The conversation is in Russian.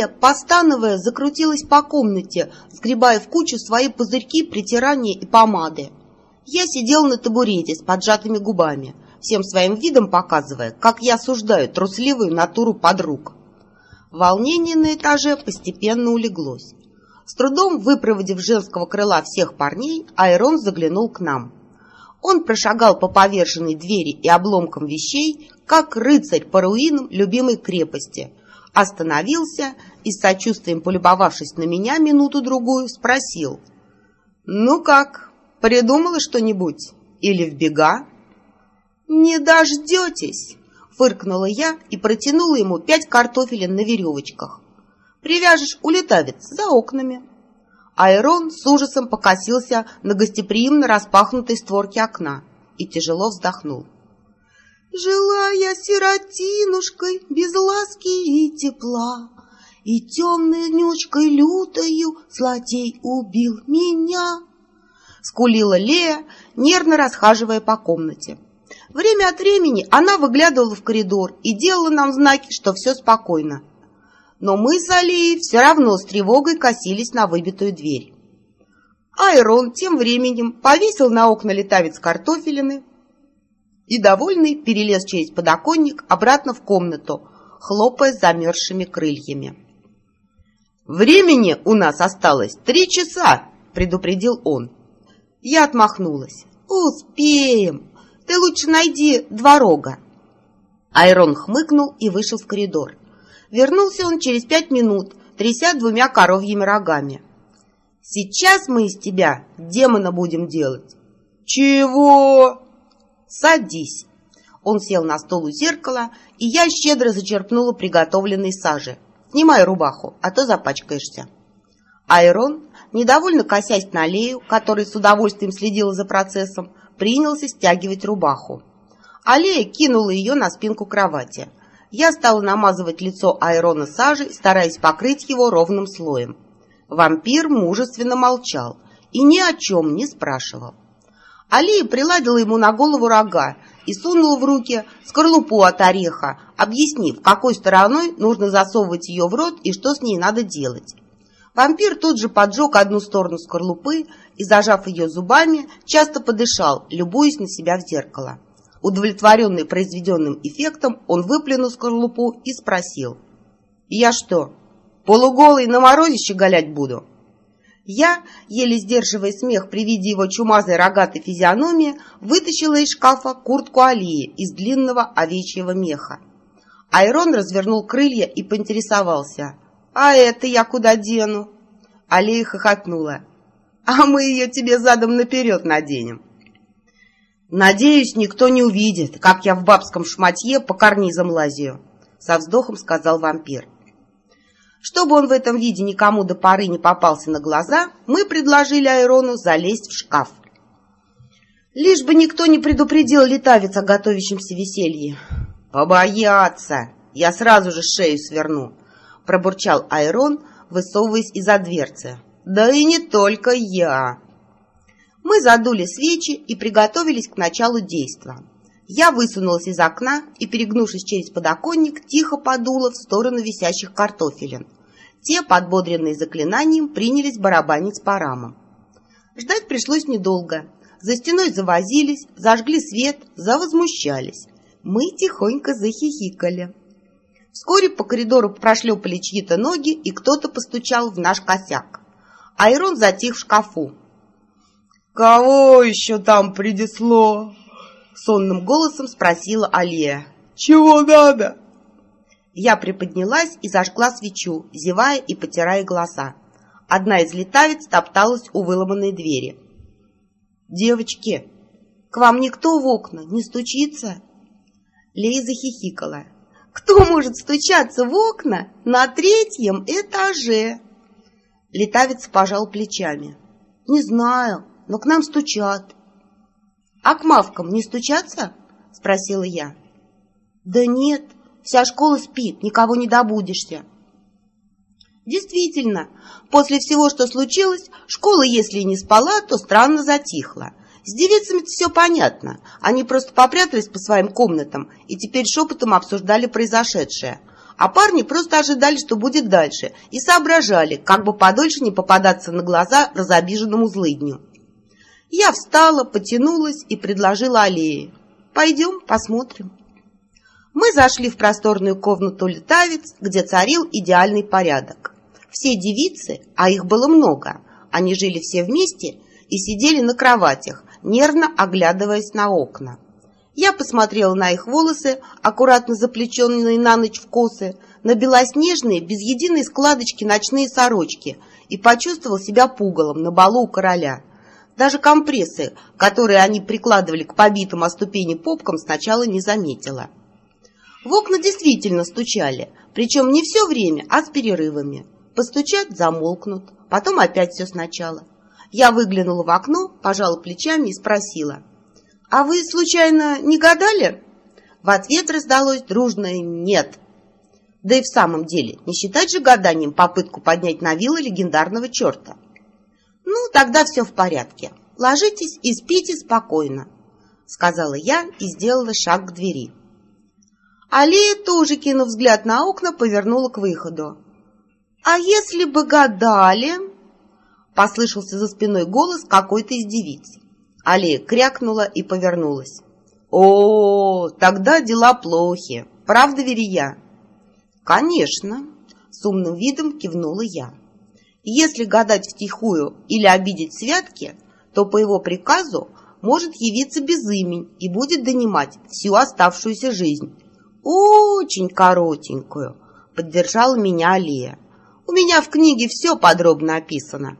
Лея, постановая, закрутилась по комнате, сгребая в кучу свои пузырьки, притирания и помады. Я сидел на табурете с поджатыми губами, всем своим видом показывая, как я осуждаю трусливую натуру подруг. Волнение на этаже постепенно улеглось. С трудом выпроводив женского крыла всех парней, Айрон заглянул к нам. Он прошагал по поверженной двери и обломкам вещей, как рыцарь по руинам любимой крепости, остановился и, с сочувствием полюбовавшись на меня минуту-другую, спросил. «Ну как, придумала что-нибудь? Или в бега?» «Не дождетесь!» — фыркнула я и протянула ему пять картофелин на веревочках. «Привяжешь улетавец за окнами». Айрон с ужасом покосился на гостеприимно распахнутой створке окна и тяжело вздохнул. Жила я сиротинушкой, без ласки и тепла, И темной нючкой лютою злодей убил меня. Скулила Лея, нервно расхаживая по комнате. Время от времени она выглядывала в коридор и делала нам знаки, что все спокойно. Но мы с Алией все равно с тревогой косились на выбитую дверь. Айрон тем временем повесил на окна летавец картофелины, и, довольный, перелез через подоконник обратно в комнату, хлопая замерзшими крыльями. «Времени у нас осталось три часа!» — предупредил он. Я отмахнулась. «Успеем! Ты лучше найди дворога!» Айрон хмыкнул и вышел в коридор. Вернулся он через пять минут, тряся двумя коровьими рогами. «Сейчас мы из тебя демона будем делать!» «Чего?» «Садись!» Он сел на стол у зеркала, и я щедро зачерпнула приготовленной сажи. «Снимай рубаху, а то запачкаешься». Айрон, недовольно косясь на Аллею, который с удовольствием следил за процессом, принялся стягивать рубаху. Аллея кинула ее на спинку кровати. Я стала намазывать лицо Айрона сажей, стараясь покрыть его ровным слоем. Вампир мужественно молчал и ни о чем не спрашивал. Алия приладила ему на голову рога и сунула в руки скорлупу от ореха, объяснив, какой стороной нужно засовывать ее в рот и что с ней надо делать. Вампир тут же поджег одну сторону скорлупы и, зажав ее зубами, часто подышал, любуясь на себя в зеркало. Удовлетворенный произведенным эффектом, он выплюнул скорлупу и спросил. «Я что, полуголый на морозе щеголять буду?» Я, еле сдерживая смех при виде его чумазой рогатой физиономии, вытащила из шкафа куртку Алии из длинного овечьего меха. Айрон развернул крылья и поинтересовался. «А это я куда дену?» Алия хохотнула. «А мы ее тебе задом наперед наденем». «Надеюсь, никто не увидит, как я в бабском шматье по карнизам лазию», — со вздохом сказал вампир. Чтобы он в этом виде никому до поры не попался на глаза, мы предложили Айрону залезть в шкаф. Лишь бы никто не предупредил летавец о готовящемся веселье. «Побояться! Я сразу же шею сверну!» — пробурчал Айрон, высовываясь из-за дверцы. «Да и не только я!» Мы задули свечи и приготовились к началу действа. Я высунулась из окна и, перегнувшись через подоконник, тихо подула в сторону висящих картофелин. Те, подбодренные заклинанием, принялись барабанить по рамам. Ждать пришлось недолго. За стеной завозились, зажгли свет, завозмущались. Мы тихонько захихикали. Вскоре по коридору прошлепали чьи-то ноги, и кто-то постучал в наш косяк. Айрон затих в шкафу. «Кого еще там принесло?» Сонным голосом спросила Алия. «Чего надо?» Я приподнялась и зажгла свечу, зевая и потирая глаза. Одна из летавиц топталась у выломанной двери. «Девочки, к вам никто в окна не стучится?» Лея захихикала. «Кто может стучаться в окна на третьем этаже?» Летавец пожал плечами. «Не знаю, но к нам стучат. «А к мавкам не стучаться?» — спросила я. «Да нет, вся школа спит, никого не добудешься». Действительно, после всего, что случилось, школа, если и не спала, то странно затихла. С девицами все понятно. Они просто попрятались по своим комнатам и теперь шепотом обсуждали произошедшее. а парни просто ожидали, что будет дальше, и соображали, как бы подольше не попадаться на глаза разобиженному злыдню. Я встала, потянулась и предложила аллее. «Пойдем, посмотрим». Мы зашли в просторную комнату летавец, где царил идеальный порядок. Все девицы, а их было много, они жили все вместе и сидели на кроватях, нервно оглядываясь на окна. Я посмотрела на их волосы, аккуратно заплеченные на ночь в косы, на белоснежные, без единой складочки ночные сорочки и почувствовал себя пугалом на балу у короля. Даже компрессы, которые они прикладывали к побитым о ступени попкам, сначала не заметила. В окна действительно стучали, причем не все время, а с перерывами. Постучат, замолкнут, потом опять все сначала. Я выглянула в окно, пожала плечами и спросила. «А вы, случайно, не гадали?» В ответ раздалось дружное «нет». Да и в самом деле, не считать же гаданием попытку поднять на вилы легендарного черта. «Ну, тогда все в порядке. Ложитесь и спите спокойно», — сказала я и сделала шаг к двери. Алия, тоже кинув взгляд на окна, повернула к выходу. «А если бы гадали?» — послышался за спиной голос какой-то из девиц. Алия крякнула и повернулась. «О, тогда дела плохи. Правда, Верия?» «Конечно», — с умным видом кивнула я. Если гадать втихую или обидеть святки, то по его приказу может явиться безымень и будет донимать всю оставшуюся жизнь. Очень коротенькую, поддержала меня Алия. У меня в книге все подробно описано.